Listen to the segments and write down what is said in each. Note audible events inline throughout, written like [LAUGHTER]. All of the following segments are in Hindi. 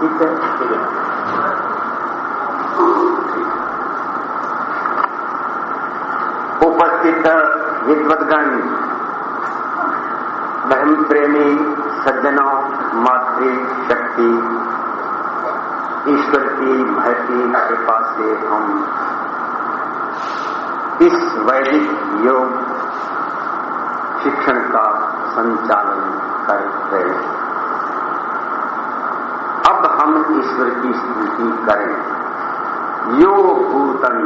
ठीक है उपस्थित विद्वदगण बहन प्रेमी सज्जनों, मातृ, शक्ति, ईश्वर की महती कृपा से हम इस वैदिक योग शिक्षण का संचालन कर रहे हैं। हम ईश्वर की स्तुति करें। यो भूतन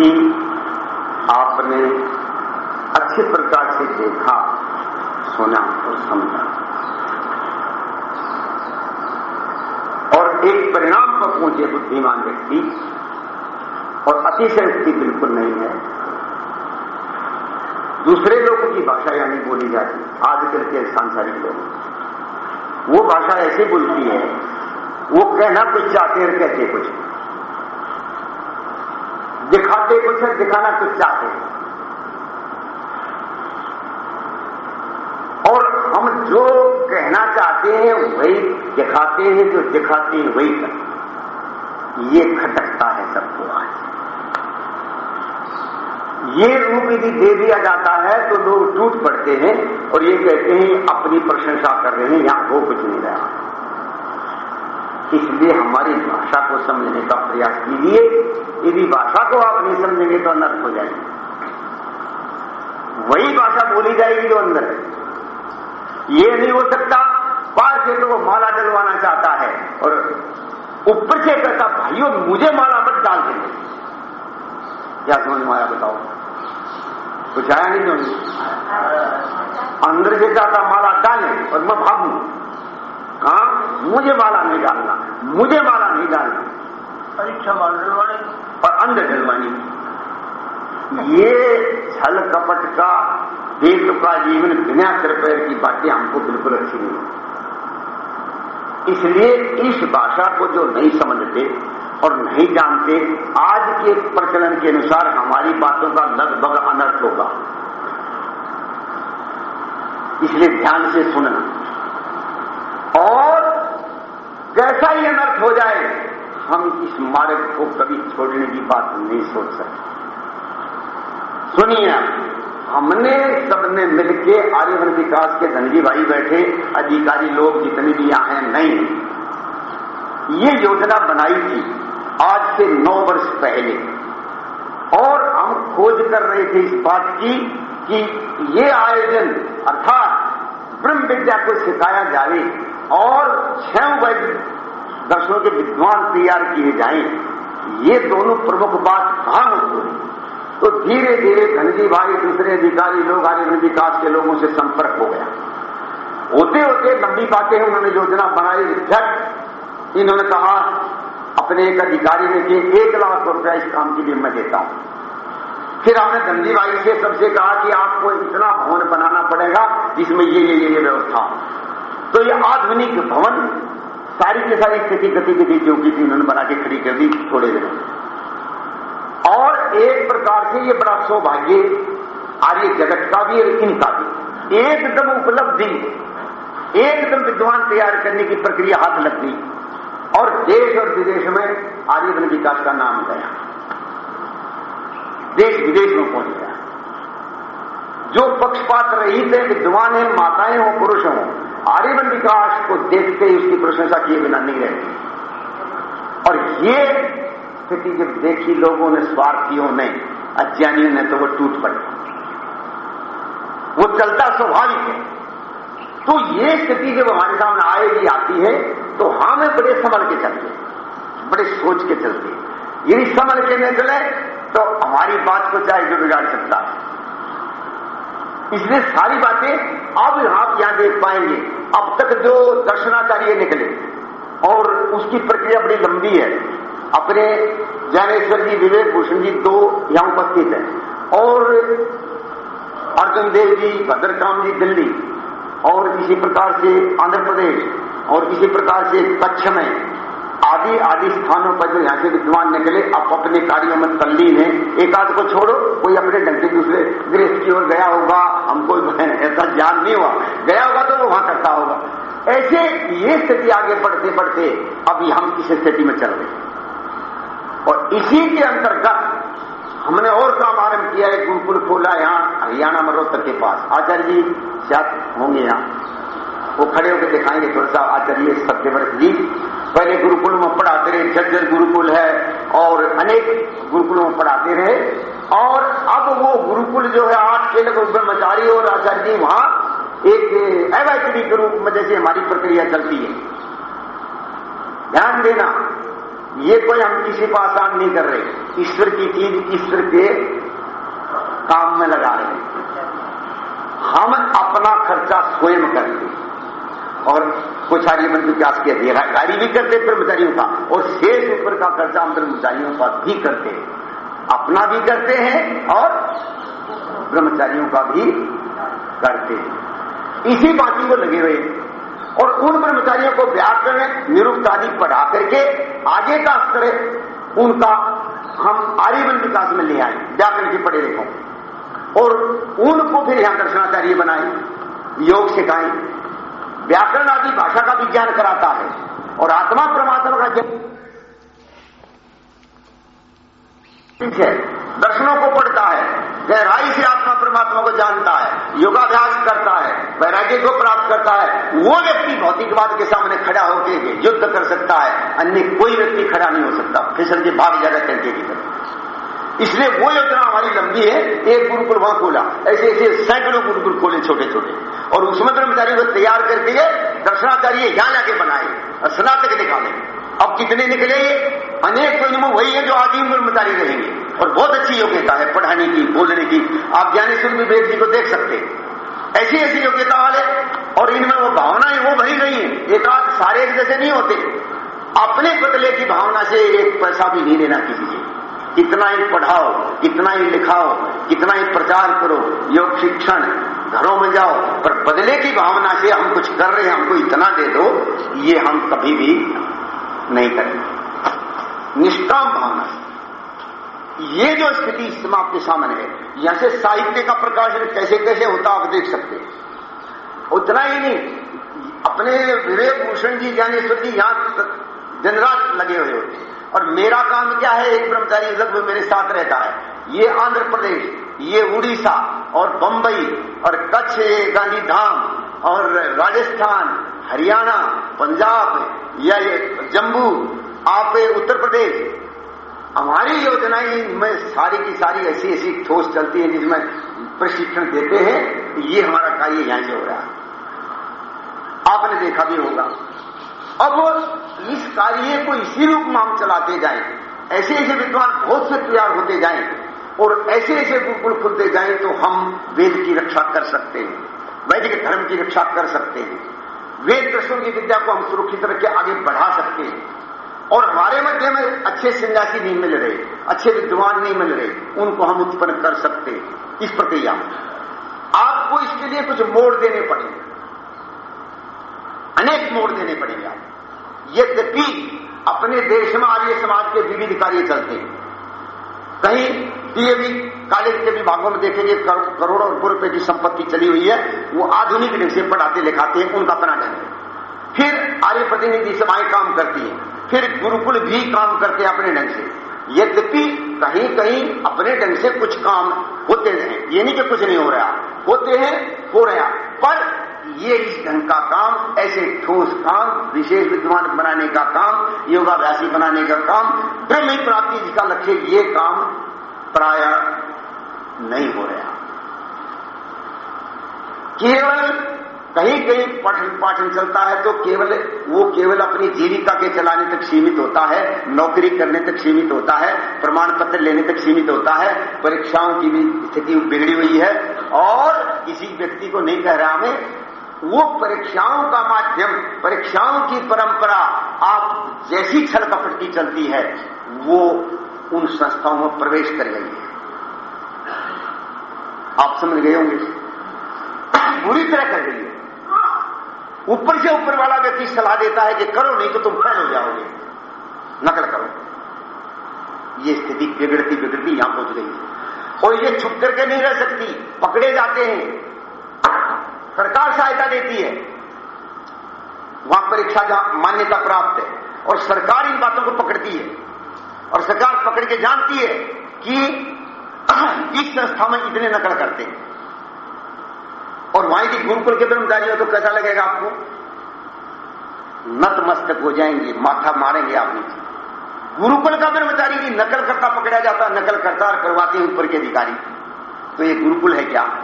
कि आपने अच्छे प्रकार से देखा, सुना और समझा। और एक परिणाम पर पहुँचे बुद्धिमान व्यक्ति और अतिशय बिल्कुल नहीं है। दूसरे लोगों की भाषा यानी बोली जाती, आजकल के सांसारिक लोग। वो भाषा ऐसे बोलती है, वो कहना कुछ चाहते हैं, कहते कुछ। दिखाते कुछ है दिखाना कुछ चाहते हैं। और हम जो कहना चाहते हैं, वही दिखाते हैं, जो दिखाते हैं, वही करते ये खटकता है सबको आज। ये रूप यदि दे दिया जाता है तो लोग टूट पड़ते हैं और ये कहते हैं, अपनी प्रशंसा कर रहे हैं, यहाँ हो कुछ नहीं रहा। इसलिए हमारी भाषा को समझने का प्रयास कीजिए। यदि भाषा को आप नहीं समझेंगे तो अनर्थ हो जाएँगे। वही भाषा बोली जाएगी जो अंदर है। ये नहीं हो सकता, बाहर से तो वो माला डलवाना चाहता है और ऊपर से कहता, भाइयों, मुझे माला मत डाल देंगे क्या समझ में आया बताओ। कुछ आया नहीं समझ अंदर से चाहता, माला डाले और मैं भागू। हाँ मुझे माला नहीं डालना मुझे माला नहीं डालना। परीक्षा माल डलवाने और अंदर डलवानी ये छल कपट का देश का जीवन बिना कृपया की बातें हमको बिल्कुल अच्छी नहीं इसलिए इस भाषा को जो नहीं समझते और नहीं जानते आज के प्रचलन के अनुसार हमारी बातों का लगभग अनर्थ होगा। इसलिए ध्यान से सुनना। और कैसा ही अनर्थ हो जाए, हम इस मार्ग को कभी छोड़ने की बात नहीं सोच सकते। सुनिए, हमने सबने मिलके आर्यवन विकास के धनजी भाई बैठे, अधिकारी लोग जितने भी यहाँ हैं, नहीं। ये योजना बनाई थी आज से नौ वर्ष पहले। और हम खोज कर रहे थे इस बात की कि ये आयोजन, अर्थात ब्रह्म विद्या को सिखाया जाए और छह वैद दर्शनों के विद्वान तैयार किए जाएँ। ये दोनों प्रमुख बात कहाँ होती तो धीरे धीरे धनजी भाई, दूसरे अधिकारी लोग आगे विकास के लोगों से संपर्क हो गया। होते होते लंबी बातें उन्होंने योजना बनाई झट इन्होंने कहा, अपने एक अधिकारी ने कि एक लाख रुपया इस काम के लिए मैं देता हूँ। फिर हमने धनजी भाई से सबसे कहा कि आपको इतना भवन बनाना पड़ेगा, जिसमें ये ये ये व्यवस्था तो ये आधुनिक भवन सारी की सारी स्थिति गतिविधि जो की थी, उन्होंने बना के खड़ी कर दी थोड़े दिनों और एक प्रकार से ये बड़ा सौभाग्य आर्य जगत का भी, और इनका भी। एकदम उपलब्धि, एकदम विद्वान तैयार करने की प्रक्रिया हाथ लग गई। और देश और विदेश में आर्यवन विकास का नाम गया। देश विदेश में पहुँच गया। जो पक्षपात रहित है, विद्वान है, माताएँ हो, पुरुष हो आर्यवन विकास को देखते ही उसकी प्रशंसा किए बिना नहीं रहती। और ये स्थिति जब देखी, लोगों ने स्वार्थियों ने अज्ञानियों ने तो वो टूट पड़े। वो चलता स्वाभाविक है। तो ये स्थिति जब हमारे सामने आएगी, आती है तो हमें बड़े संभल के चलते बड़े सोच के चलते यदि संभल के नहीं चले तो हमारी बात को चाहे जो बिगाड़ सकता है। इसलिए सारी बातें अब आप यहाँ देख पाएँगे। अब तक जो दर्शनाचार्य निकले, और उसकी प्रक्रिया बड़ी लंबी है। अपने ज्ञानेश्वर जी, विवेक भूषण जी दो यहाँ उपस्थित हैं। और अर्जुन देव जी, भद्रकाम जी, दिल्ली। और इसी प्रकार से आंध्र प्रदेश, और इसी प्रकार से कच्छ में आदि आदि स्थानों पर जो यहाँ के विद्वान निकले, अब अपने कार्यों में तल्लीन है। एक आध को छोड़ो, कोई अपने ढंग से दूसरे गृह की ओर गया होगा, हमको [LAUGHS] ऐसा ज्ञान नहीं हुआ। गया होगा तो वो वहाँ करता होगा। ऐसे ये स्थिति आगे बढ़ते बढ़ते, अभी हम इस स्थिति में चल रहे और इसी के अंतर्गत हमने और काम आरंभ किया है गुरुकुल खोला यहाँ, हरियाणा मरोत्तर के पास। आचार्य जी शायद होंगे यहाँ? वो खड़े होकर दिखाएँगे, थोड़ा सा आचार्य सत्यव्रत जी। पहले गुरुकुल में पढ़ाते रहे झज्जर गुरुकुल है और अनेक गुरुकुलों में पढ़ाते रहे। और अब वो गुरुकुल जो है, आठ के लगभग ब्रह्मचारी और आचार्य जी वहाँ एक अवैतरी के रूप में जैसे हमारी प्रक्रिया चलती है। ध्यान देना, ये कोई हम किसी को आसान नहीं कर रहे। ईश्वर की चीज़ ईश्वर के काम में लगा रहे हैं। हम अपना खर्चा स्वयं करते और कुछ आर्यमन विकास के अधिकारी भी करते कर्मचारियों का और शेष ऊपर का खर्चा हम कर्मचारियों का भी करते। हैं अपना भी करते हैं और कर्मचारियों का भी करते हैं। इसी बाकी को लगे हुए और उन कर्मचारियों को व्याकरण निरुक्त आदि पढ़ा करके आगे का स्तर उनका हम आर्यवन विकास में ले आए। व्याकरण के पढ़े लिखों। और उनको फिर यहाँ दर्शनाचार्य बनाए, योग सिखाएँ। व्याकरण आदि भाषा का विज्ञान कराता है और आत्मा परमात्मा का जब है। दर्शनों को पढ़ता है। गहराई से आत्मा परमात्मा को जानता है। योगाभ्यास करता है। वैराग्य को प्राप्त करता है। वो व्यक्ति भौतिकवाद के सामने खड़ा होकर युद्ध कर सकता है। अन्य कोई व्यक्ति खड़ा नहीं हो सकता। फिसल के भाग जाएगा कहते की तरफ़। इसलिए वो योजना हमारी लंबी है। एक गुरुकुल वहाँ खोला। ऐसे ऐसे सैकड़ों गुरुकुल खोले छोटे छोटे और कर्मचारियों को तैयार करके दर्शनाचार्य यहाँ जाके बनाए और स्नातक निकाले। अब कितने निकले अनेक तो इनमें वही है जो आजीवन कर्मचारी रहेंगे। और बहुत अच्छी योग्यता है पढ़ाने की, बोलने की। आप ज्ञानेश्वर विवेक जी को देख सकते ऐसी ऐसी योग्यता वाले, और इनमें वो भावनाएँ, वो भरी गई है। एकाध सारे एक जैसे नहीं होते। अपने बदले की भावना से एक पैसा भी नहीं लेना किसी से। कितना ही पढ़ाओ, कितना ही लिखाओ, कितना ही प्रचार करो। योग शिक्षण घरों में जाओ, पर बदले की भावना से हम कुछ कर रहे हैं, हमको इतना दे दो, ये हम कभी भी नहीं करेंगे। निष्काम भावना ये जो स्थिति इस समय आपके सामने है, यहाँ से साहित्य का प्रकाशन कैसे कैसे होता आप देख सकते उतना ही नहीं, अपने विवेक भूषण जी ज्ञानेश्वर जी यहाँ दिन रात लगे हुए होते और मेरा काम क्या है, एक ब्रह्मचारी लगभग मेरे साथ रहता है। ये आंध्र प्रदेश, ये उड़ीसा और बंबई और कच्छ गांधी धाम और राजस्थान, हरियाणा, पंजाब या ये जम्मू, आप उत्तर प्रदेश। हमारी योजनाएँ में सारी की सारी ऐसी ऐसी ठोस चलती है जिसमें प्रशिक्षण देते हैं, ये हमारा कार्य यहाँ से हो रहा है। आपने देखा भी होगा। अब इस कार्य को इसी रूप में हम चलाते जाएँ। ऐसे ऐसे विद्वान बहुत से तैयार होते जाएँ। और ऐसे ऐसे गुरुकुल खुलते जाएँ तो हम वेद की रक्षा कर सकते हैं, वैदिक धर्म की रक्षा कर सकते हैं। वेद कृष्ण की विद्या को हम सुरक्षित रख के आगे बढ़ा सकते हैं। और हमारे मध्य में अच्छे सन्यासी नहीं मिल रहे, अच्छे विद्वान नहीं मिल रहे, उनको हम उत्पन्न कर सकते हैं। इस प्रक्रिया में आपको इसके लिए कुछ मोड़ देने पड़ेंगे। अनेक मोड़ देने पड़ेंगे आप यद्यपि अपने देश में आर्य समाज के विविध कार्य चलते हैं। कहीं डीएवी कॉलेज के विभागों में देखेंगे करोड़ों रुपये रुपए की संपत्ति चली हुई है, वो आधुनिक ढंग से पढ़ाते, लिखाते हैं, उनका अपना है फिर आर्य प्रतिनिधि सभाएँ काम करती हैं, फिर गुरुकुल भी काम करते अपने ढंग से। यद्यपि कहीं कहीं अपने ढंग से कुछ काम होते हैं, ये नहीं कि कुछ नहीं हो रहा, होते हैं, हो रहा पर ये इस ढंग का काम, ऐसे ठोस काम, विशेष विद्वान बनाने का काम, योगाभ्यासी बनाने का काम, ब्रह्म प्राप्ति जिसका लक्ष्य ये काम प्राय नहीं हो रहा। केवल कहीं कहीं पठन पाठन चलता है तो केवल वो केवल अपनी जीविका के चलाने तक सीमित होता है, नौकरी करने तक सीमित होता है प्रमाण पत्र लेने तक सीमित होता है, परीक्षाओं की भी स्थिति बिगड़ी हुई है और किसी व्यक्ति को नहीं कह रहा हमें वो परीक्षाओं का माध्यम, परीक्षाओं की परंपरा आप जैसी छल कपट की चलती है, वो उन संस्थाओं में प्रवेश कर गई है। आप समझ गए होंगे। बुरी तरह कर गई है। ऊपर से ऊपर वाला व्यक्ति सलाह देता है कि करो, नहीं तो तुम फेल हो जाओगे। नकल करो। ये स्थिति बिगड़ती बिगड़ती यहाँ पहुँच गई है। और ये छुप करके नहीं रह सकती। पकड़े जाते हैं। सरकार सहायता देती है। वहाँ परीक्षा मान्यता प्राप्त है। और सरकार इन बातों को पकड़ती है। और सरकार पकड़ के जानती है कि [CLEARS THROAT] इस संस्था में इतने नकल करते हैं। और वहाँ की गुरुकुल के कर्मचारी हो तो कैसा लगेगा आपको? नतमस्तक हो जाएँगे, माथा मारेंगे आप नीचे। गुरुकुल का कर्मचारी की नकल करता पकड़ा जाता नकल करता और करवाते हैं ऊपर के अधिकारी। तो ये गुरुकुल है क्या?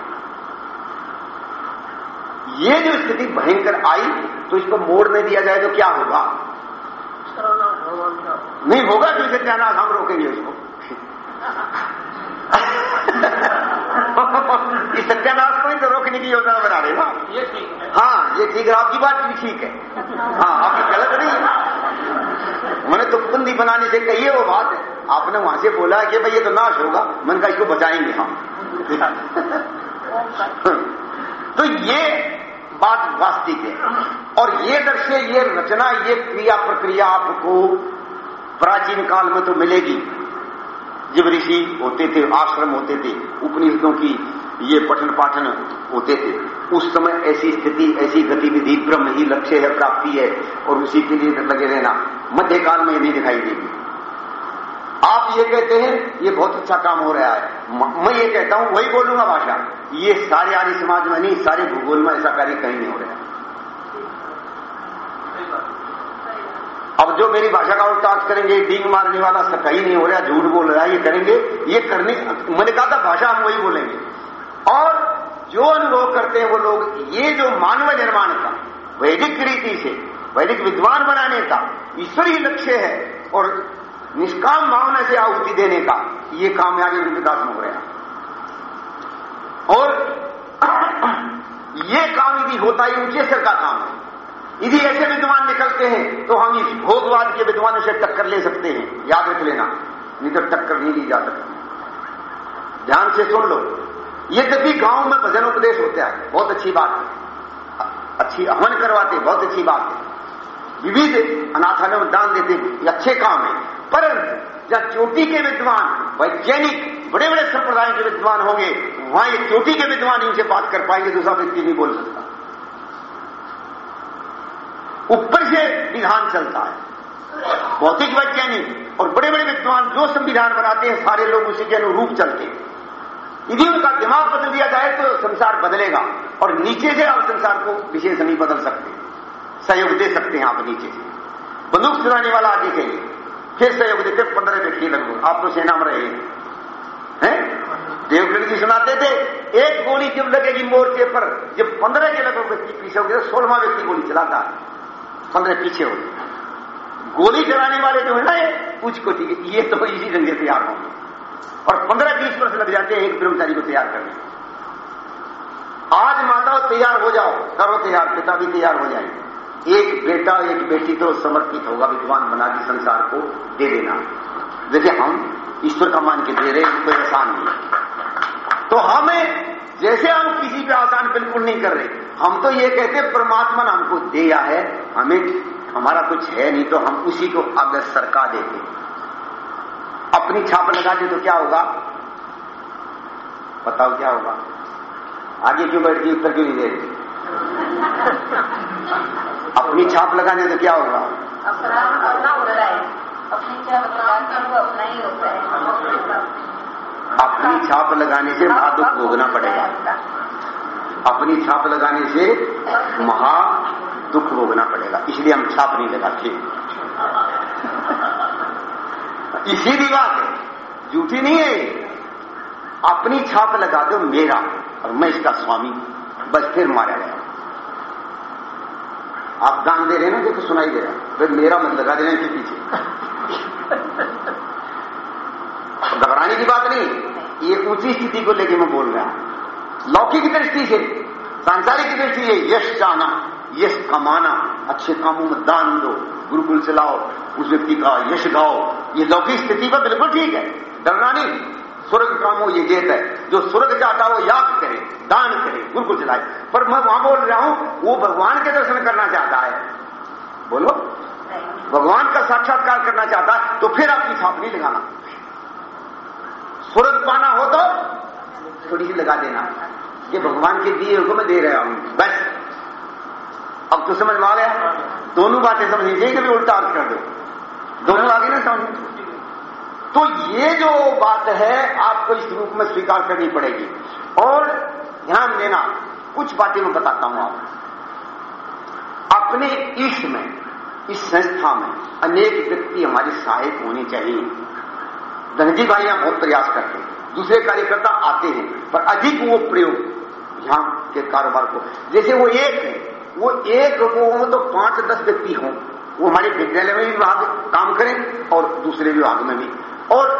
ये जो स्थिति भयंकर आई तो इसको मोड़ नहीं दिया जाए तो क्या होगा? नहीं होगा क्यों सत्यानाश हम रोकेंगे उसको। इस सत्यानाश को ही तो रोकने की योजना बना रहे ना। ये ठीक है। हाँ ये ठीक है आपकी बात भी ठीक है। हाँ आपकी गलत नहीं है। मैंने तो बंदी बनाने से कही है वो बात। है आपने वहाँ से बोला कि भाई ये तो नाश होगा मन का इसको बचाएँगे हम। तो ये बात वास्तविक है। और ये दर्शे ये रचना ये क्रिया प्रक्रिया आपको प्राचीन काल में तो मिलेगी। जब ऋषि होते थे, आश्रम होते थे, उपनिषदों की ये पठन पाठन होते थे, उस समय ऐसी स्थिति, ऐसी गतिविधि ब्रह्म ही लक्ष्य है, प्राप्ति है, और उसी के लिए लगे रहना। मध्यकाल में नहीं दिखाई देगी। आप ये कहते हैं, ये बहुत अच्छा काम हो रहा है। मैं ये कहता हूँ, वही बोलूँगा भाषा। ये सारे आर्य समाज में नहीं, सारे भूगोल में ऐसा कार्य कहीं नहीं हो रहा अब जो मेरी भाषा का उल्टाज करेंगे, डींग मारने वाला सब कहीं नहीं हो रहा, झूठ बोल रहा है, ये करेंगे, ये करने, मैंने कहा था भाषा हम वही बोलेंगे। और जो अनुभव करते हैं वो लोग, ये जो मानव निर्माण का, वैदिक रीति से, वैदिक विद्वान बनाने का, ईश्वरीय लक्ष्य है, और निष्काम भावना से आहुति देने का, ये कामयाबी विकास हो रहा और [CLEARS THROAT] ये काम यदि होता ही स्तर का काम है। यदि ऐसे विद्वान निकलते हैं तो हम इस भोगवाद के विद्वानों से टक्कर ले सकते हैं। याद रख लेना, नहीं तो टक्कर नहीं ली जा सकती। ध्यान से सुन लो। यद्यपि गाँव में भजन उपदेश होता है, बहुत अच्छी बात है। अच्छी हवन करवाते बहुत अच्छी बात है। विविध अनाथालयों में दान देते ये अच्छे काम है। परंतु जहाँ चोटी के विद्वान, वैज्ञानिक बड़े बड़े संप्रदाय के विद्वान होंगे, वहाँ ये चोटी के विद्वान इनसे बात कर पाएँगे, दूसरा व्यक्ति नहीं बोल सकता। ऊपर से विधान चलता है। भौतिक वैज्ञानिक और बड़े बड़े विद्वान जो संविधान बनाते हैं, सारे लोग उसी के अनुरूप चलते हैं। यदि उनका दिमाग बदल दिया जाए तो संसार बदलेगा और नीचे से आप संसार को विशेष नहीं बदल सकते। सहयोग दे सकते हैं आप नीचे से। बंदूक चलाने वाला आगे चाहिए फिर सहयोग देते, पंद्रह व्यक्ति लगभग। आप तो सेना में रहे हैं। देवगढ़ सुनाते थे, एक गोली जब लगेगी मोर्चे पर, जब पंद्रह के लगभग व्यक्ति पीछे होंगे तो सोलहवा व्यक्ति गोली चलाता है। पंद्रह पीछे हो गोली चलाने वाले जो है ना ये कुछ को ठीक ये तो इसी ढंग से तैयार होंगे। और पंद्रह बीस वर्ष लग जाते हैं एक ब्रह्मचारी को तैयार करने। आज माताओं, तैयार हो जाओ, करो तैयार, पिता भी तैयार हो जाएँगे। एक बेटा, एक बेटी तो समर्पित होगा, विद्वान बना के संसार को दे देना। जैसे हम ईश्वर का मान के दे रहे हैं, कोई आसान नहीं तो हमें, जैसे हम किसी पे आसान बिल्कुल नहीं कर रहे हम तो ये कहते परमात्मा ने हमको दिया है, हमें हमारा कुछ है नहीं तो हम उसी को आगे सरका देते अपनी छाप लगा दे तो क्या होगा? बताओ क्या होगा? आगे क्यों बैठ गई, उत्तर क्यों नहीं दे अपनी छाप लगाने तो क्या होगा? अपना छाप लगाने से दुख भोगना पड़ेगा। अपनी छाप लगाने से महा दुख भोगना पड़ेगा। इसलिए हम छाप नहीं लगाते। इसीलिए बात है। झूठी नहीं है अपनी छाप लगा दो मेरा और मैं इसका स्वामी। बस फिर मारा गया आप दान दे रहे हैं ना तो सुनाई दे रहा फिर मेरा मत लगा देना इसके पीछे। घबराने की बात नहीं। ये ऊँची स्थिति को लेकर मैं बोल रहा हूँ। लौकिक दृष्टि से, सांसारिक दृष्टि से यश चाहना यश कमाना, अच्छे कामों में दान दो, गुरुकुल से लाओ, उस व्यक्ति का यश गाओ, ये लौकिक स्थिति पर बिल्कुल ठीक है। डरना नहीं। स्वर्ग कामो ये जेत है। जो स्वर्ग चाहता हो याद करे, दान करे, गुरुकुल चलाए पर मैं वहाँ बोल रहा हूँ, वो भगवान के दर्शन करना चाहता है। बोलो। भगवान का साक्षात्कार करना चाहता है तो फिर आपकी छाप नहीं लगाना। स्वर्ग पाना हो तो थोड़ी सी लगा देना। ये भगवान के दिए को मैं दे रहा हूँ। बस। अब तो समझ में आ गया? दोनों बातें समझनी चाहिए कभी उल्टा अर्थ कर दो। दोनों आगे ना समझ। तो ये जो बात है, आपको इस रूप में स्वीकार करनी पड़ेगी। और ध्यान देना, कुछ बातें मैं बताता हूँ आप अपने ईश में, इस संस्था में अनेक व्यक्ति हमारे सहायक होने चाहिए। धनजी भाई यहाँ बहुत प्रयास करते हैं। दूसरे कार्यकर्ता आते हैं, पर अधिक वो प्रयोग यहाँ के कारोबार को। जैसे वो एक है वो एक वो हो तो पाँच दस व्यक्ति हों, वो हमारे विद्यालय में भी विभाग काम करें और दूसरे विभाग में भी। और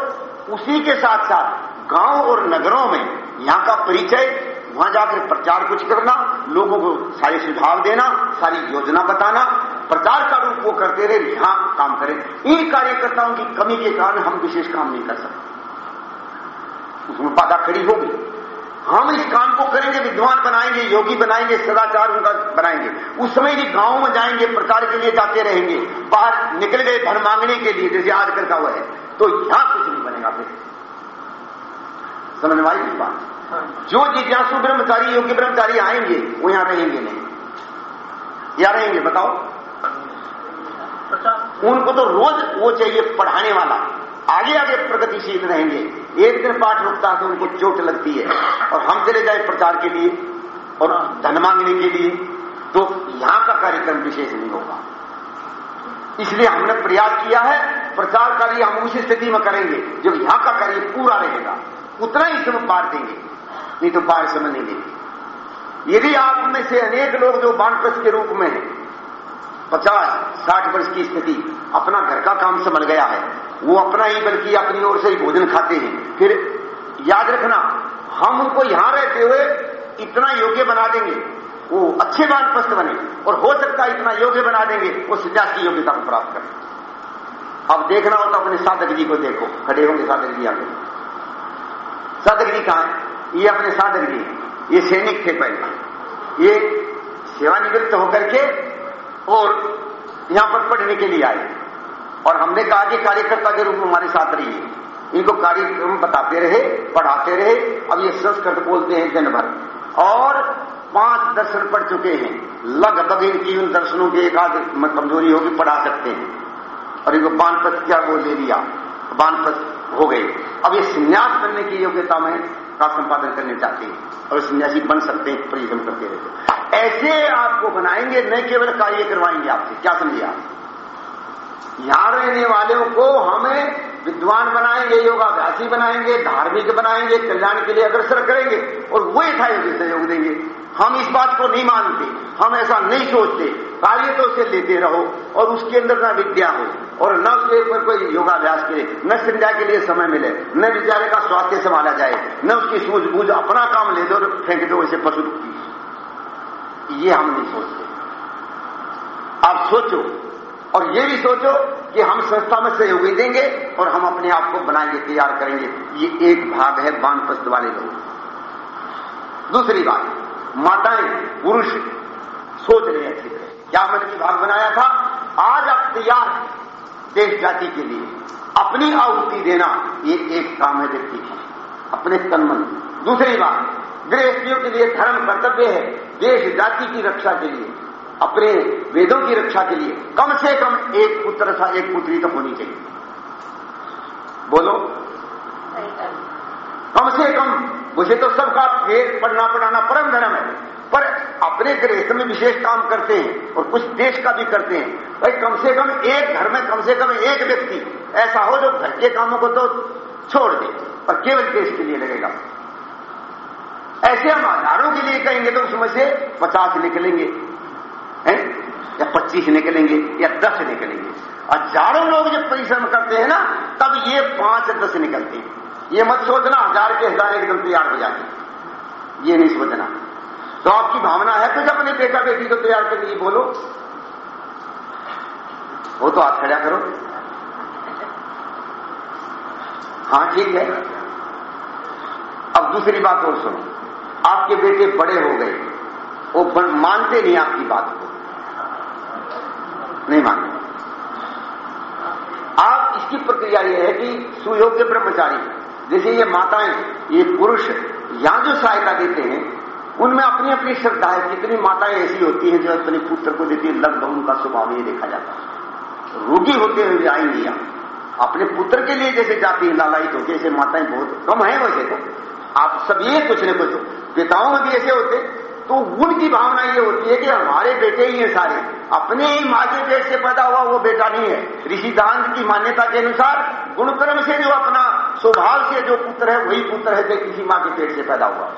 उसी के साथ साथ गाँव और नगरों में यहाँ का परिचय, वहाँ जाकर प्रचार कुछ करना, लोगों को सारे सुझाव देना, सारी योजना बताना, प्रचार का रूप वो करते रहे, यहाँ काम करें। इन कार्यकर्ताओं की कमी के कारण हम विशेष काम नहीं कर सकते। उसमें बाधा खड़ी होगी। हम इस काम को करेंगे विद्वान बनाएँगे योगी बनाएँगे सदाचार उनका बनाएँगे। उस समय भी गाँव में जाएँगे प्रचार के लिए जाते रहेंगे। बाहर निकल गए धन मांगने के लिए जैसे आजकल का हुआ है। तो यहाँ कुछ नहीं बनेगा फिर। समझ में आई बात? जो जिज्ञासु ब्रह्मचारी योगी ब्रह्मचारी आएँगे वो यहाँ रहेंगे नहीं। या रहेंगे बताओ। उनको तो रोज वो चाहिए पढ़ाने वाला। आगे आगे प्रगतिशील रहेंगे। एक दिन पाठ रुकता तो उनको चोट लगती है। और हम चले जाए प्रचार के लिए और धन मांगने के लिए तो यहाँ का कार्यक्रम विशेष नहीं होगा। इसलिए हमने प्रयास किया है प्रचार कार्य हम उसी स्थिति में करेंगे, जब यहाँ का कार्य पूरा रहेगा। उतना ही समय पार देंगे, नहीं तो बाढ़ समय नहीं देंगे। यदि आप में से अनेक लोग जो बानप्रस्थ के रूप में हैं पचास, साठ वर्ष की स्थिति, अपना घर का काम संभल गया है। वो अपना ही बल्कि अपनी ओर से ही भोजन खाते हैं। फिर याद रखना, हम उनको यहाँ रहते हुए इतना योग्य बना देंगे। वो अच्छे वानप्रस्थ बने और हो सकता है इतना योग्य बना देंगे, वो सन्यास की योग्यता को प्राप्त करें। अब देखना हो तो अपने साधक जी को देखो। खड़े होंगे साधक जी आगे। साधक जी कहाँ है? ये अपने साधक जी। ये सैनिक थे पहले। ये सेवानिवृत्त होकर के और यहाँ पर पढ़ने के लिए आए। और हमने कहा कि कार्यकर्ता के रूप में हमारे साथ रहिए। इनको कार्यक्रम बताते रहे, पढ़ाते रहे। अब ये संस्कृत बोलते हैं दिन भर। और पाँच दर्शन पढ़ चुके हैं। लगभग इनकी उन दर्शनों की एक आध कमज़ोरी होगी, पढ़ा सकते हैं। और इनको बानपत क्या बोल दे दिया बानपत हो गए। अब ये संन्यास करने की योग्यता में का संपादन करने चाहते हैं और सन्यासी बन सकते हैं, परिश्रम करते रहते ऐसे आपको बनाएँगे न केवल कार्य करवाएँगे आपसे, क्या समझिए आप? यहाँ रहने वालों को हमें विद्वान बनाएँगे, योगाभ्यासी बनाएँगे, धार्मिक बनाएँगे, कल्याण के लिए अग्रसर करेंगे और वो यथायोग्य सहयोग देंगे। हम इस बात को नहीं मानते, हम ऐसा नहीं सोचते। कार्य तो उसे लेते रहो और उसके अंदर ना विद्या हो और न उसके ऊपर कोई योगाभ्यास करे, न संध्या के लिए समय मिले, न विचारे का स्वास्थ्य संभाला जाए, न उसकी सूझबूझ अपना काम ले दो और फेंक दो वैसे पशु ये हम नहीं सोचते। आप सोचो और ये भी सोचो कि हम संस्था में सहयोगी देंगे और हम अपने आप को बनाएँगे, तैयार करेंगे। ये एक भाग है बानपस्त वाले लोग। दूसरी बात माताएँ पुरुष सोच रहे तरह क्या मैंने विभाग बनाया था आज आप तैयार हैं देश जाति के लिए। अपनी आहुति देना ये एक काम है व्यक्ति का अपने तन मन। दूसरी बात गृहस्थियों के लिए धर्म कर्तव्य है देश जाति की रक्षा के लिए अपने वेदों की रक्षा के लिए। कम से कम एक पुत्र सा एक पुत्री तो होनी चाहिए। बोलो। कम से कम मुझे तो सबका वेद पढ़ना पढ़ाना परम धर्म है। पर अपने गृहस्थ में विशेष काम करते हैं और कुछ देश का भी करते हैं। भाई, कम से कम एक घर में कम से कम एक व्यक्ति ऐसा हो जो घर के कामों को तो छोड़ दे और केवल देश के लिए लगेगा। ऐसे हम हज़ारों के लिए कहेंगे तो उसमें से पचास निकलेंगे, हैं? या पच्चीस निकलेंगे, या दस निकलेंगे। हज़ारों लोग जब परिश्रम करते हैं ना, तब ये पाँच दस निकलते हैं। ये मत सोचना, हज़ार के हज़ार एकदम तैयार हो जाते ये नहीं सोचना। तो आपकी भावना है कुछ अपने बेटा बेटी को तैयार करने की, बोलो। वो तो आप खड़ा करो। हाँ ठीक है। अब दूसरी बात और सुनो। आपके बेटे बड़े हो गए। वो मानते नहीं आपकी बात को। नहीं मानते। आप, इसकी प्रक्रिया यह है कि सुयोग्य ब्रह्मचारी जैसे ये माताएँ, ये पुरुष यहाँ जो सहायता देते हैं, उनमें अपनी अपनी श्रद्धा है। कितनी माताएँ ऐसी होती हैं जो अपने पुत्र को देती है, लगभग उनका स्वभाव ये देखा जाता। है रोगी होते हुए आएँगी यहाँ अपने पुत्र के लिए जैसे जाती है, लालायित होती ऐसे माताएँ बहुत कम है वैसे तो। आप सब ये कुछ न कुछ पिताओं में भी ऐसे होते तो उनकी भावना ये होती है कि हमारे बेटे ही हैं सारे। अपने ही माँ के पेट से पैदा हुआ वो बेटा नहीं है। ऋषि दांत की मान्यता के अनुसार गुणक्रम से जो अपना स्वभाव से जो पुत्र है, वही पुत्र है जो किसी माँ के पेट से पैदा हुआ।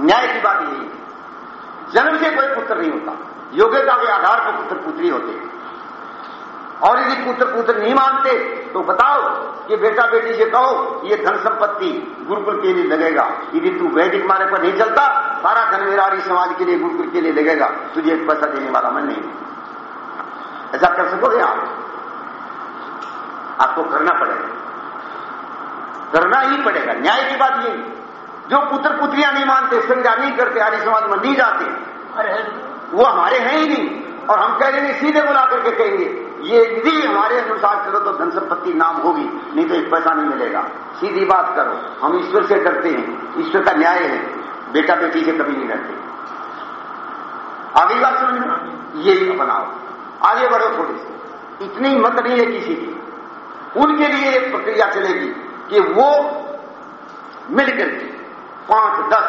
न्याय की बात यही है। जन्म से कोई पुत्र नहीं होता। योग्यता के आधार पर पुत्र पुत्री होते और यदि पुत्र पुत्र नहीं मानते तो बताओ कि बेटा बेटी से कहो ये धन संपत्ति गुरुकुल के लिए लगेगा। यदि तू वैदिक मारे पर नहीं चलता सारा धन मेरारी समाज के लिए गुरुकुल के लिए लगेगा। तुझे एक पैसा देने वाला मैं नहीं। ऐसा कर सकोगे आप आपको करना पड़ेगा। करना ही पड़ेगा। न्याय की बात यही जो पुत्र पुत्रियाँ नहीं मानते संज्ञा नहीं करते आर्य समाज में नहीं जाते अरे। वो हमारे हैं ही नहीं। और हम कह देंगे सीधे बुला करके कहेंगे ये यदि हमारे अनुसार करो तो धन संपत्ति नाम होगी, नहीं तो एक पैसा नहीं मिलेगा। सीधी बात करो, हम ईश्वर से डरते हैं, ईश्वर का न्याय है बेटा बेटी से कभी नहीं डरते। आगे बात समझ ये बनाओ। आगे बढ़ो थोड़ी सी। इतनी मत नहीं है किसी की। उनके लिए एक प्रक्रिया चलेगी कि वो मिलकर के पाँच, दस,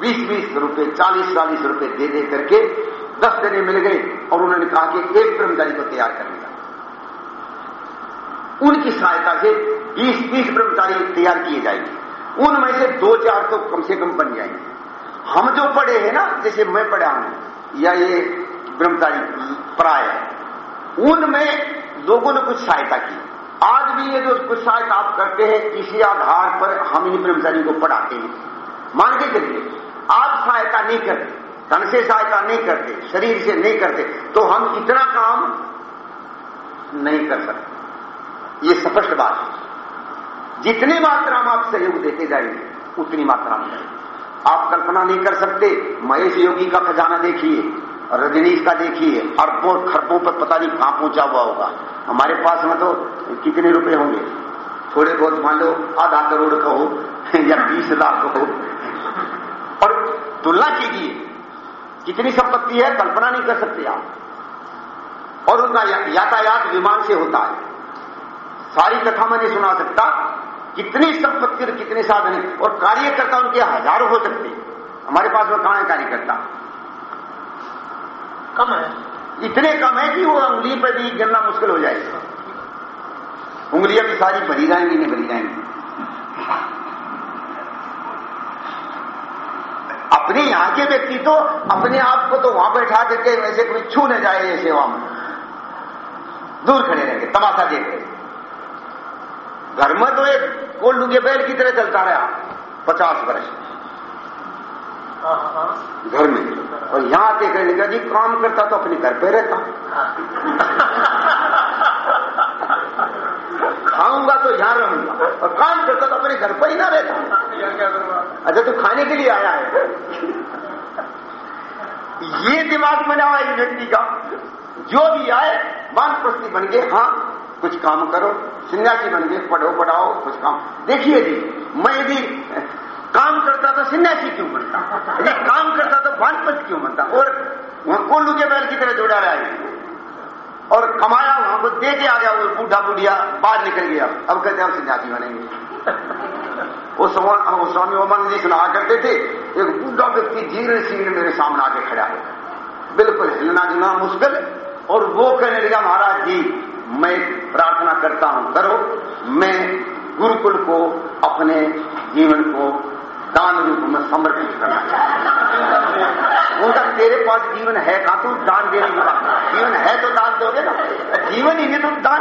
बीस बीस रुपए, चालीस चालीस रुपए दे दे करके दस जने मिल गए। और उन्होंने कहा कि एक ब्रह्मचारी को तैयार करने का। उनकी सहायता से बीस तीस ब्रह्मचारी तैयार किए जाएँगे। उनमें से दो चार तो कम से कम बन जाएँगे। हम जो पढ़े हैं ना, जैसे मैं पढ़ा हूँ, या ये ब्रह्मचारी प्राय उनमें लोगों ने कुछ सहायता की। आज भी ये जो कुछ सहायता आप करते हैं, इसी आधार पर हम इन ब्रह्मचारी को पढ़ाते हैं। मान के चलिए, आप सहायता नहीं करते धन से सहायता नहीं करते, शरीर से नहीं करते तो हम इतना काम नहीं कर सकते। ये स्पष्ट बात है। जितनी मात्रा में आप सहयोग देते जाएँगे, उतनी मात्रा में आप कल्पना नहीं कर सकते, महेश योगी का खजाना देखिए, रजनीश का देखिए, अरबों खरबों पर पता नहीं कहाँ पहुँचा हुआ होगा। हमारे पास में तो कितने रुपए होंगे? थोड़े बहुत मान लो, आधा करोड़ का हो, या बीस लाख हो। और तुलना कीजिए। कितनी संपत्ति है कल्पना नहीं कर सकते आप। और उनका यातायात विमान से होता है। सारी कथा मैं नहीं सुना सकता कितनी संपत्ति और कितने साधन है। और कार्यकर्ता उनके हज़ारों हो सकते हमारे पास में कहाँ है कार्यकर्ता? कम है। इतने कम है कि वो उंगली पर भी गिरना मुश्किल हो जाएगा। उंगलियाँ भी सारी भरी जाएँगी नहीं भरी जाएँगी। अपने यहाँ के व्यक्ति तो अपने आप को तो वहाँ बैठा करके वैसे कोई छू न जाए ये सेवा में दूर खड़े रहेंगे तमाशा देख रहे घर में तो एक कोल्ड के बैल की तरह चलता रहा पचास वर्ष। घर में। और यहाँ आके कहने का जी काम करता तो अपने घर पे रहता। [LAUGHS] खाऊँगा तो यहाँ रहूँगा। और काम करता तो अपने घर पर ही ना रहता। अच्छा तू खाने के लिए आया है। ये दिमाग बना हुआ इस व्यक्ति का। जो भी आए, मान प्रस्ती बन गए हाँ कुछ काम करो सन्यासी बन गए, पढ़ो, पढ़ाओ, कुछ काम। देखिए जी, मैं यदि काम करता तो सन्यासी क्यों बनता? यदि काम करता तो वानपत क्यों बनता? और वहाँ कोल्लू के बैल की तरह जुड़ा रहा है। और कमाया, वहाँ को दे के आ गया, वो बूढ़ा बुढ़िया बाहर निकल गया। अब कहते हम सन्यासी बनेंगे। [LAUGHS] वो स्वामी ओमान जी सुना करते थे, एक बूढ़ा व्यक्ति जीर्ण सीर्ण मेरे सामने आके खड़ा है। बिल्कुल हिलना जुलना मुश्किल और वो कहने लगा, महाराज जी, मैं प्रार्थना करता हूँ, करो। मैं गुरुकुल को, अपने जीवन को दान रूप में समर्पित करना चाहता उनका तेरे पास जीवन है कहा? तू दान देने की बात जीवन है तो दान दोगे ना। जीवन ही नहीं तो दान।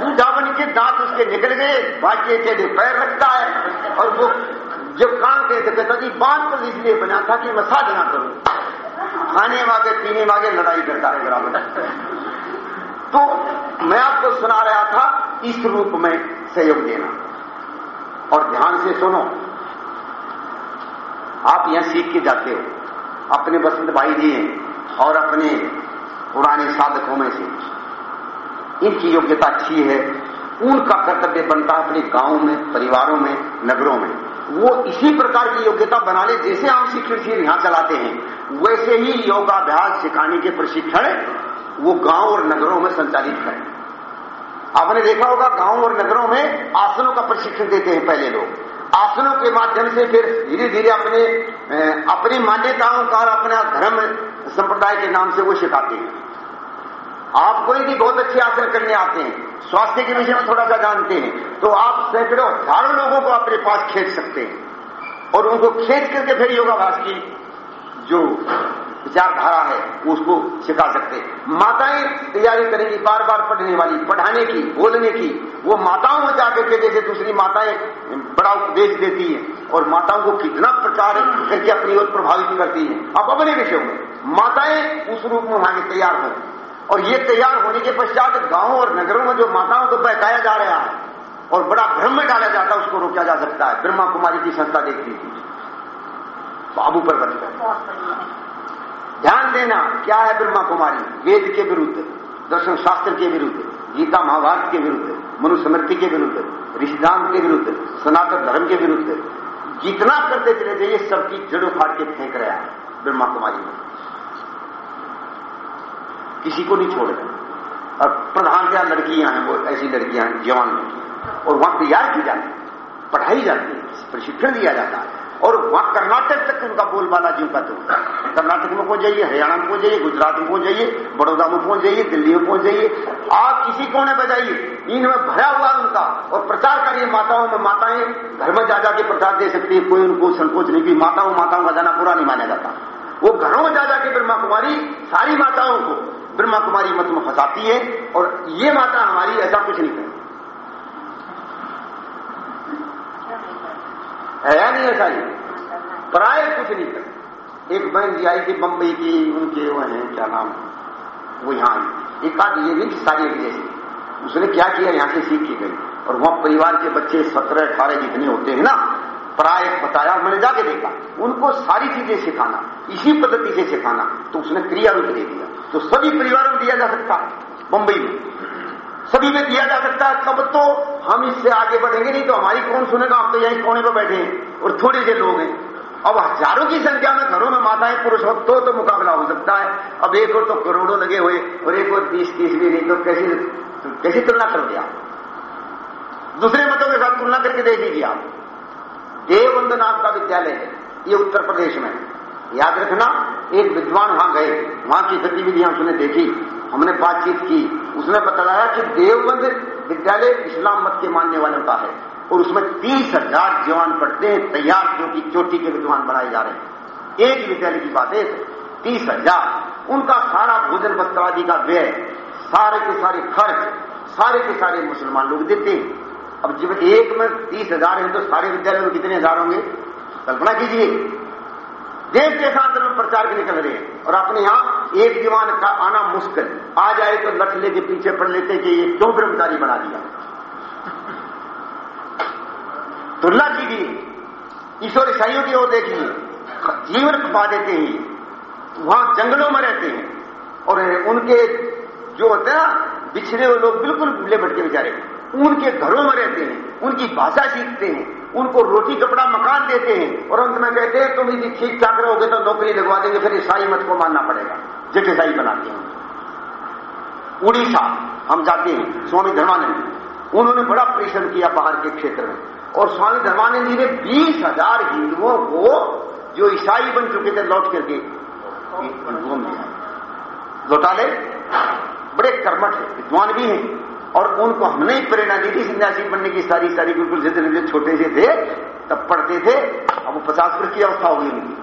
बूढ़ा बन के दांत उसके निकल गए, बाकी के पैर रखता है। और वो जब काम कहते कहता, जी, बात तो इसलिए बना था कि मैं साधना करूँ। खाने मांगे पीने मांगे लड़ाई करता है बराबर। तो मैं आपको सुना रहा था, इस रूप में सहयोग देना। और ध्यान से सुनो आप यहाँ सीख के जाते हो। अपने बसंत भाई जी हैं और अपने पुराने साधकों में से। इनकी योग्यता अच्छी है। उनका कर्तव्य बनता है अपने गाँवों में, परिवारों में, नगरों में। वो इसी प्रकार की योग्यता बना ले जैसे हम शिक्षण शिविर यहाँ चलाते हैं। वैसे ही योगाभ्यास सिखाने के प्रशिक्षण वो गाँव और नगरों में संचालित करें आपने देखा होगा गाँव और नगरों में आसनों का प्रशिक्षण देते हैं पहले लोग। आसनों के माध्यम से फिर धीरे धीरे अपने अपनी मान्यताओं का और अपना धर्म संप्रदाय के नाम से वो सिखाते हैं। आप कोई भी बहुत अच्छे आसन करने आते हैं, स्वास्थ्य के विषय में थोड़ा सा जानते हैं तो आप सैकड़ों, हज़ारों लोगों को अपने पास खेच सकते हैं। और उनको खेच करके फिर योगाभास की जो विचारधारा है, उसको सिखा सकते माताएँ तैयारी करेंगी बार बार पढ़ने वाली, पढ़ाने की, बोलने की। वो माताओं में जाकर के जैसे दूसरी माताएँ बड़ा उपदेश देती हैं और माताओं को कितना प्रकार करके अपनी ओर प्रभावित करती हैं। अब अपने विषयों में, माताएँ उस रूप में वहाँ तैयार हों। और ये तैयार होने के पश्चात गाँवों और नगरों में जो माताओं को बहकाया जा रहा है और बड़ा भ्रम में डाला जाता है, उसको रोका जा सकता है। ब्रह्मा कुमारी की संस्था देख लीजिए बाबू पर बचकर ध्यान देना, क्या है ब्रह्मा कुमारी? वेद के विरुद्ध, दर्शन शास्त्र के विरुद्ध, गीता महाभारत के विरुद्ध, मनुस्मृति के विरुद्ध, ऋषिधाम के विरुद्ध, सनातन धर्म के विरुद्ध, जितना करते चले ये सबकी जड़ उखाड़ के फेंक रहा है ब्रह्मा कुमारी में किसी को नहीं छोड़ रहे। और प्रधानतया लड़कियाँ हैं, वो ऐसी लड़कियाँ हैं, जवान लड़कियाँ। और वहाँ तैयार की जाती पढ़ाई जाती है, प्रशिक्षण दिया जाता है। और वहाँ कर्नाटक तक उनका बोलबाला जीव का तो। कर्नाटक में पहुँच जाइए, हरियाणा में पहुँच जाइए, गुजरात में पहुँच जाइए, बड़ौदा में पहुँच जाइए, दिल्ली में पहुँच जाइए। आप किसी कोने बजाइए। इनमें भरा हुआ उनका। और प्रचार करिए, माताओं में माताएँ। घर में जा जाके प्रचार दे सकती है, कोई उनको संकोच नहीं की माताओं माताओं का जाना पूरा नहीं माना जाता। वो घरों में जा जाके ब्रह्मा कुमारी, सारी माताओं को ब्रह्मा कुमारी मत में फंसाती है। और ये माता हमारी ऐसा कुछ नहीं करती। है या नहीं ऐसा ही। प्राय कुछ नहीं करती एक बहन जी आई थी बम्बई की, उनके वो हैं, क्या नाम? वो यहाँ आई एक आध ये भी सारी जैसी। उसने क्या किया, यहाँ से सीख के गई। और वहाँ परिवार के बच्चे सत्रह, अठारह जितने होते हैं ना, प्राय बताया, मैंने जाके देखा। उनको सारी चीज़ें सिखाना, इसी पद्धति से सिखाना तो उसने क्रिया रूप दे दिया। तो सभी परिवारों में दिया जा सकता मुंबई में। सभी में दिया जा सकता है। तब तो हम इससे आगे बढ़ेंगे नहीं तो हमारी कौन सुनेगा? हम तो यहीं कोने पर बैठे हैं और थोड़े से लोग हैं। अब हज़ारों की संख्या में घरों में माताएँ पुरुष हो तो तो मुकाबला हो सकता है। अब एक और तो करोड़ों लगे हुए और एक और बीस तीस भी नहीं तो कैसी कैसी तुलना करोगे आप? दूसरे मतों के साथ तुलना करके देख लीजिए आप। देवबंद नाम का विद्यालय है, ये उत्तर प्रदेश में। याद रखना, एक विद्वान वहाँ गए, वहाँ की गतिविधियाँ उसने देखी, हमने बातचीत की। उसने बताया कि देवबंद विद्यालय इस्लाम मत के मानने वालों का है और उसमें तीस हज़ार जवान पढ़ते हैं, तैयार की चोटी के विद्वान बनाए जा रहे हैं। एक विद्यालय की बात है, तीस हज़ार। उनका सारा भोजन वस्त्र आदि का व्यय, सारे के सारे खर्च, सारे के सारे मुसलमान लोग देते हैं। अब जब एक में तीस हज़ार है तो सारे विद्यालय में कितने हज़ार होंगे? कल्पना कीजिए। देश के साथ प्रचार के निकल रहे हैं और अपने यहाँ एक दीवान का आना मुश्किल। आ जाए तो लठ लेके पीछे पड़ लेते कि ये क्यों ब्रह्मचारी बना दिया? तुलना कीजिए ईश्वर ईसाइयों की ओर देखिए। जीवन खपा देते हैं। वहाँ जंगलों में रहते हैं। और उनके जो होते हैं ना बिछड़े हुए लोग बिल्कुल भूले भटके बेचारे। उनके घरों में रहते हैं। उनकी भाषा सीखते हैं। उनको रोटी कपड़ा मकान देते हैं। और अंत में कहते हैं, तुम यदि ठीक ठाक रहोगे तो नौकरी लगवा देंगे, फिर ईसाई मत को मानना पड़ेगा। जब बनाते हैं। उड़ीसा, हम जाते हैं, स्वामी धर्मानंद उन्होंने बड़ा परिश्रम किया बाहर के क्षेत्र में। और स्वामी धर्मानंद जी ने बीस हज़ार हिंदुओं को जो ईसाई बन चुके थे, लौट करके हिंदुओं में लौटा ले। बड़े कर्मठ विद्वान भी हैं। और उनको हमने ही प्रेरणा दी थी, सन्यासी बनने की सारी सारी, बिल्कुल जितने छोटे से थे, तब पढ़ते थे। अब वो पचास वर्ष की अवस्था होगी उनकी।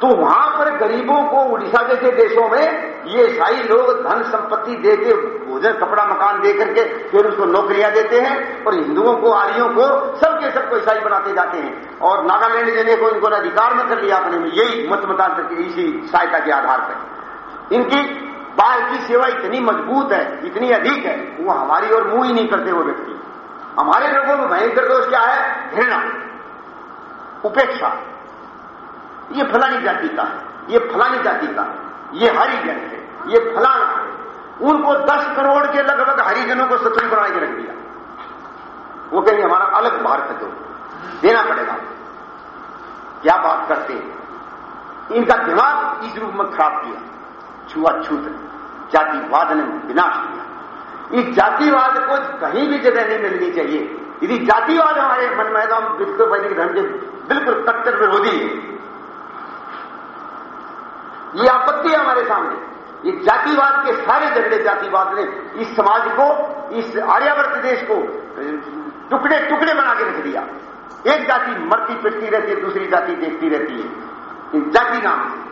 तो वहाँ पर गरीबों को उड़ीसा जैसे देशों में ये ईसाई लोग धन संपत्ति दे के भोजन कपड़ा मकान दे करके फिर उसको नौकरियाँ देते हैं और हिंदुओं को, आर्यों को सबके सबको ईसाई बनाते जाते हैं। और नागालैंड देने को इनको अधिकार में कर लिया अपने में, यही मत मतांतर इसी सहायता के आधार पर। इनकी बाल की सेवा इतनी मज़बूत है, इतनी अधिक है, वो हमारी ओर मुँह ही नहीं करते वो व्यक्ति। हमारे लोगों में भयंकर दोष क्या है? घृणा, उपेक्षा। ये फलानी जाति का, ये फलानी जाति का, ये हरिजन है, ये फलाना है। उनको दस करोड़ के लगभग हरिजनों को शत्रु बना के रख दिया। वो कहेंगे, हमारा अलग भारत दो देना पड़ेगा। क्या बात करते हैं? इनका दिमाग इस रूप में खराब किया। छुआछूत जातिवाद ने विनाश किया। इस जातिवाद को कहीं भी जगह नहीं मिलनी चाहिए। यदि जातिवाद हमारे मन में तो हम विश्व वैदिक धर्म के बिल्कुल कट्टर विरोधी है। ये आपत्ति है हमारे सामने। ये जातिवाद के सारे झगड़े जातिवाद ने इस समाज को, इस आर्यावर्त देश को, टुकड़े टुकड़े बना के रख दिया। एक जाति मरती पिटती रहती है, दूसरी जाति देखती रहती है। इन जाति नाम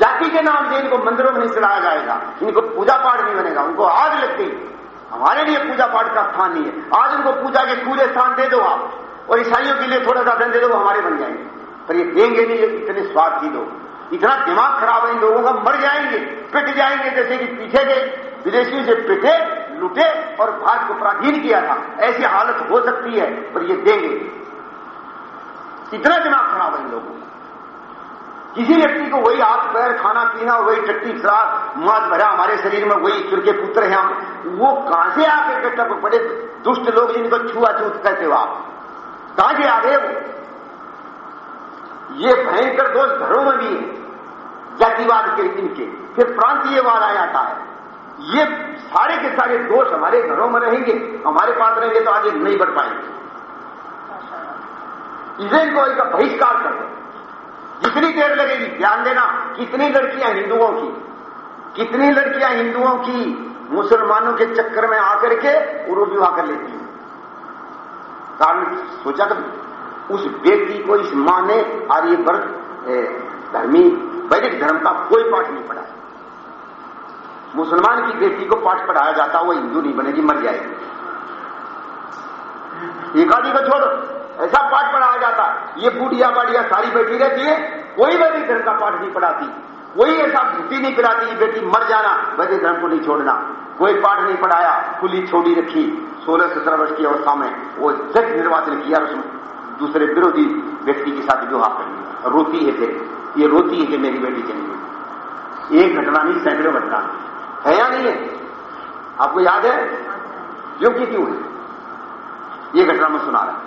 जाति के नाम से इनको मंदिरों में नहीं चलाया जाएगा। इनको पूजा पाठ नहीं बनेगा। उनको आग लग गई हमारे लिए पूजा पाठ का स्थान नहीं है। आज उनको पूजा के पूरे स्थान दे दो आप। और ईसाइयों के लिए थोड़ा सा धन दे दो हमारे बन जाएँगे। पर ये देंगे नहीं, ये इतने स्वार्थी लोग। इतना दिमाग खराब है, इन लोगों का मर जाएँगे, पिट जाएँगे, जैसे कि पीछे के विदेशियों से पिटे, लुटे और भारत को पराधीन किया था। ऐसी हालत हो सकती है, पर ये देंगे। इतना दिमाग खराब है इन लोगों का। किसी व्यक्ति को वही हाथ, पैर, खाना, पीना वही टट्टी खराब मात भरा हमारे शरीर में, वही ईश्वर के पुत्र हैं हम, वो कहाँ से आके कट्टर बड़े दुष्ट लोग जिनको छुआछूत कहते हो आप। कहाँ से आ गए वो? ये भयंकर दोष घरों में भी है। जातिवाद के इनके। फिर प्रांतीयवाद आ जाता है। ये सारे के सारे दोष हमारे घरों में रहेंगे, हमारे पास रहेंगे तो आगे नहीं बढ़ पाएँगे। इसराइल को इसका बहिष्कार कर दो। जितनी देर लगेगी ध्यान देना, कितनी लड़कियाँ हिंदुओं की, कितनी लड़कियाँ हिंदुओं की मुसलमानों के चक्कर में आकर के उर्व विवाह कर लेती हैं। कारण सोचा तो उस व्यक्ति को इस माँ ने आर्यवर्त धर्मी वैदिक धर्म का कोई पाठ नहीं पढ़ा। मुसलमान की बेटी को पाठ पढ़ाया जाता वो हिंदू नहीं बनेगी, मर जाएगी। एक एकादी को छोड़ो, ऐसा पाठ पढ़ाया जाता। ये बूढ़िया बाढ़िया सारी बैठी रहती है, कोई वैदिक धर्म का पाठ नहीं पढ़ाती। कोई ऐसा भूति नहीं पिलाती बेटी मर जाना, वैदिक धर्म को नहीं छोड़ना। कोई पाठ नहीं पढ़ाया, खुली छोड़ी रखी, सोलह सत्रह वर्ष की अवस्था में वो जग निर्वाचन किया दूसरे विरोधी व्यक्ति के साथ विवाह कर लिया। रोती है फिर। ये रोती है कि मेरी बेटी चली गई। एक घटना नहीं, सैकड़ों घटना। है या नहीं है? आपको याद है? क्यों की क्यों है ये घटना में सुना रहा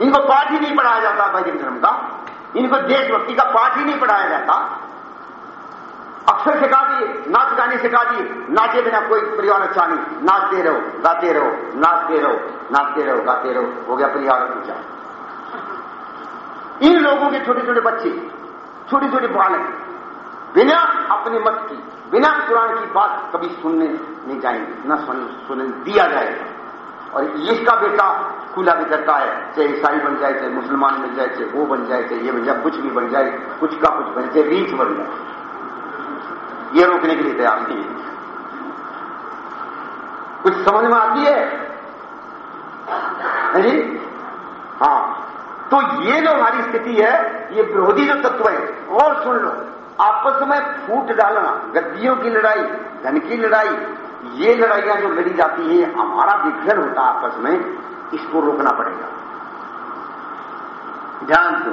इनको पाठ ही नहीं पढ़ाया जाता वैदिक धर्म का। इनको देशभक्ति का पाठ ही नहीं पढ़ाया जाता। अक्षर सिखा दिए, नाच गाने सिखा दिए। नाचे बिना कोई परिवार अच्छा नहीं। नाचते रहो, गाते रहो, नाचते रहो नाचते रहो, गाते रहो। हो गया परिवार ऊँचा इन लोगों के छोटे छोटे बच्चे छोटे छोटे बालक बिना अपने मत की बिना कुरान की बात कभी सुनने नहीं जाएँगे न सुन, सुनने दिया जाएगा। और इसका बेटा खुला भी करता है चाहे ईसाई बन जाए चाहे मुसलमान बन जाए चाहे वो बन जाए चाहे ये बन जाए कुछ भी बन जाए कुछ का कुछ बन जाए रीच बन जाए। ये रोकने के लिए तैयार नहीं है। कुछ समझ में आती है जी? हाँ। तो ये जो हमारी स्थिति है, ये विरोधी जो तत्व है, और सुन लो, आपस में फूट डालना, गद्दियों की लड़ाई, धन की लड़ाई, ये लड़ाइयाँ जो लड़ी जाती है, हमारा विघटन होता आपस में, इसको रोकना पड़ेगा। ध्यान दो।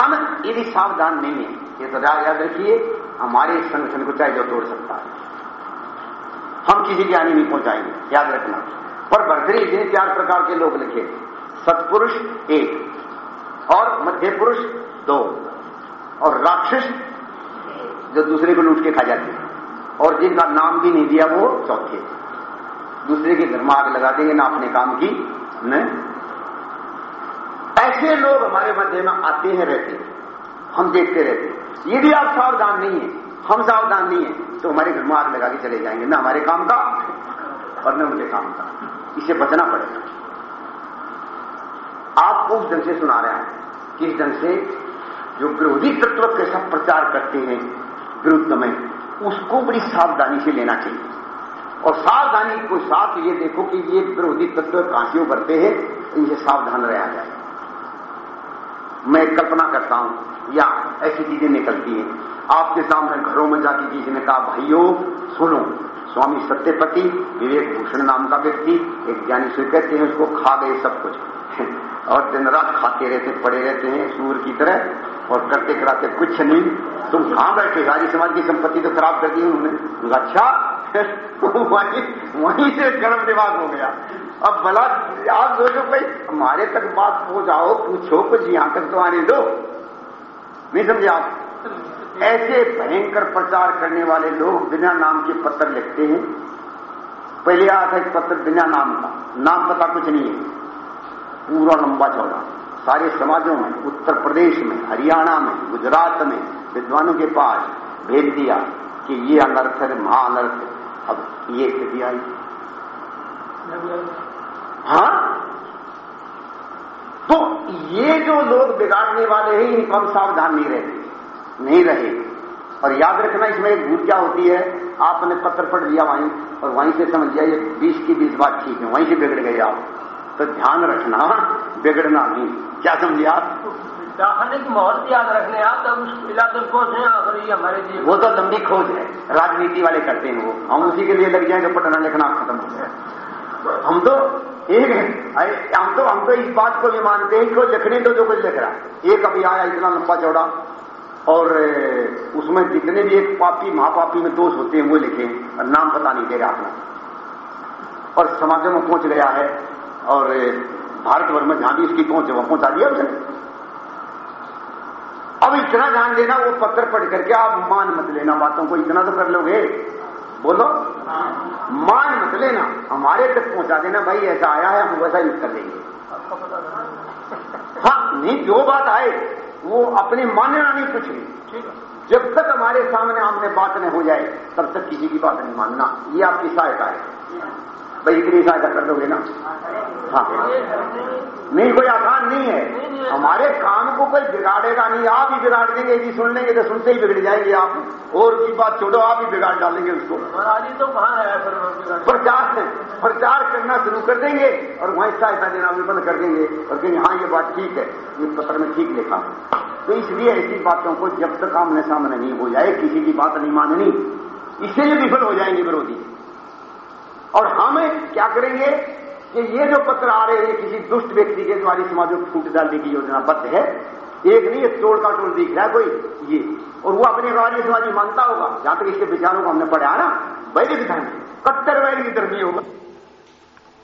हम यदि सावधान नहीं है, ये तो याद रखिए, हमारे संगठन को चाहे जो तोड़ सकता है। हम किसी की हानि नहीं पहुंचाएँगे, याद रखना। पर भरतरी ने चार प्रकार के लोग लिखे सत्पुरुष एक और मध्य पुरुष दो और राक्षस जो दूसरे को लूट के खा जाते हैं। और जिनका नाम भी नहीं दिया वो चौथे। दूसरे के घर में आग लगा देंगे, ना अपने काम की, न। ऐसे लोग हमारे मध्य में आते हैं, रहते हैं। हम देखते रहते हैं। यदि आप सावधान नहीं है। हम सावधान नहीं है। तो हमारे घर में आग लगा के चले जाएँगे। ना हमारे काम का और न उनके काम का। इसे बचना पड़ेगा। आपको उस ढंग से सुना रहे हैं किस ढंग से जो विरोधी तत्व के प्रचार करते हैं विरुद्ध में, उसको बड़ी सावधानी से लेना चाहिए। और सावधानी को साथ ये देखो कि ये विरोधी तत्व कहाँ से उभरते हैं, इनसे सावधान रहा जाए। मैं कल्पना करता हूँ, या ऐसी चीज़ें निकलती हैं। आपके सामने घरों में जाके किसी ने कहा, भाइयों, सुनो, स्वामी सत्यपति विवेक भूषण नाम का व्यक्ति, एक ज्ञानी से कहते हैं, उसको खा गए सब कुछ। [LAUGHS] और दिन रात खाते रहते, पड़े रहते हैं सूर की तरह और करते कराते कुछ नहीं। तुम कहाँ बैठे? सारी समाज की संपत्ति तो खराब कर दी उन्होंने। अच्छा [LAUGHS] वहीं वहीं से गर्म दिमाग हो गया। अब भला आप सोचो भाई, हमारे तक बात पहुंचाओ, पूछो, कुछ यहाँ तक तो आने दो। नहीं समझे आप? ऐसे भयंकर प्रचार करने वाले लोग बिना नाम के पत्र लिखते हैं। पहले था एक पत्र बिना नाम का। नाम पता कुछ नहीं है। पूरा लंबा चौड़ा। सारे समाजों में, उत्तर प्रदेश में, हरियाणा में, गुजरात में विद्वानों के पास भेज दिया कि ये अनर्थ है महाअनर्थ है। अब ये स्थिति आई। हाँ? तो ये जो लोग बिगाड़ने वाले हैं, इनको हम सावधान नहीं रहे नहीं रहे। और याद रखना, इसमें एक भूल क्या होती है? आपने पत्र पढ़ लिया वहीं, और वहीं से समझ लिया ये बीस की बीस बात ठीक है, वहीं से बिगड़ गए आप। तो ध्यान रखना बिगड़ना नहीं। क्या समझिए आप? दाखिले की मोहर याद रखने आप तब उस इलाके में पहुँचे आखिर ये हमारे वो तो लंबी खोज है। राजनीति वाले करते हैं वो। हम उसी के लिए लग जाए जो पढ़ना लिखना खत्म हो गया। हम तो एक अरे हम तो हम तो इस बात को भी मानते हैं कि लिखने तो जो कुछ लिख रहा है। एक अभी आया इतना लंबा चौड़ा और उसमें जितने भी एक पापी महापापी में दोष होते हैं वो लिखे और नाम पता नहीं देगा अपना। और समाजों में पहुँच गया है। और भारतवर्ष में जहाँ भी इसकी पहुँच है वहाँ पहुँचा दिया उसने अब इतना जान देना वो पत्र पढ़ करके आप मान मत लेना बातों को इतना तो कर लोगे। बोलो। मान मत लेना हमारे तक पहुँचा देना भाई ऐसा आया है हम वैसा यूज़ कर लेंगे हाँ नहीं जो बात आए वो अपने मानना नहीं कुछ नहीं जब तक हमारे सामने आमने बात न हो जाए तब तक किसी की बात नहीं मानना। ये आपकी सहायता है। भाई इतनी सहायता कर दोगे ना? हाँ। नहीं कोई आसान नहीं है। हमारे काम को कोई बिगाड़ेगा नहीं। आप ही बिगाड़ देंगे यदि सुन लेंगे तो सुनते ही बिगड़ जाएँगे आप। और की बात छोड़ो आप ही बिगाड़ डालेंगे उसको। तो कहाँ है प्रचार से प्रचार करना शुरू कर देंगे और वहीं सहायता देना भी बंद कर देंगे और कहेंगे हाँ ये बात ठीक है। ये पत्र में ठीक लिखा। तो इसलिए ऐसी बातों को जब तक आमने सामने नहीं हो जाए किसी की बात नहीं माननी इससे विफल हो जाएँगे विरोधी। और हम क्या करेंगे कि ये जो पत्र आ रहे हैं किसी दुष्ट व्यक्ति के द्वारा समाज को फूट डालने की योजना बद्ध है। एक नहीं, एक तोड़ का टोल दिख रहा है कोई, ये। और वो अपने वाली समाजी मानता होगा। जहाँ तक इसके विचारों को हमने पढ़ा ना, वैदिक धर्म, कट्टर वैदिक धर्मी होगा।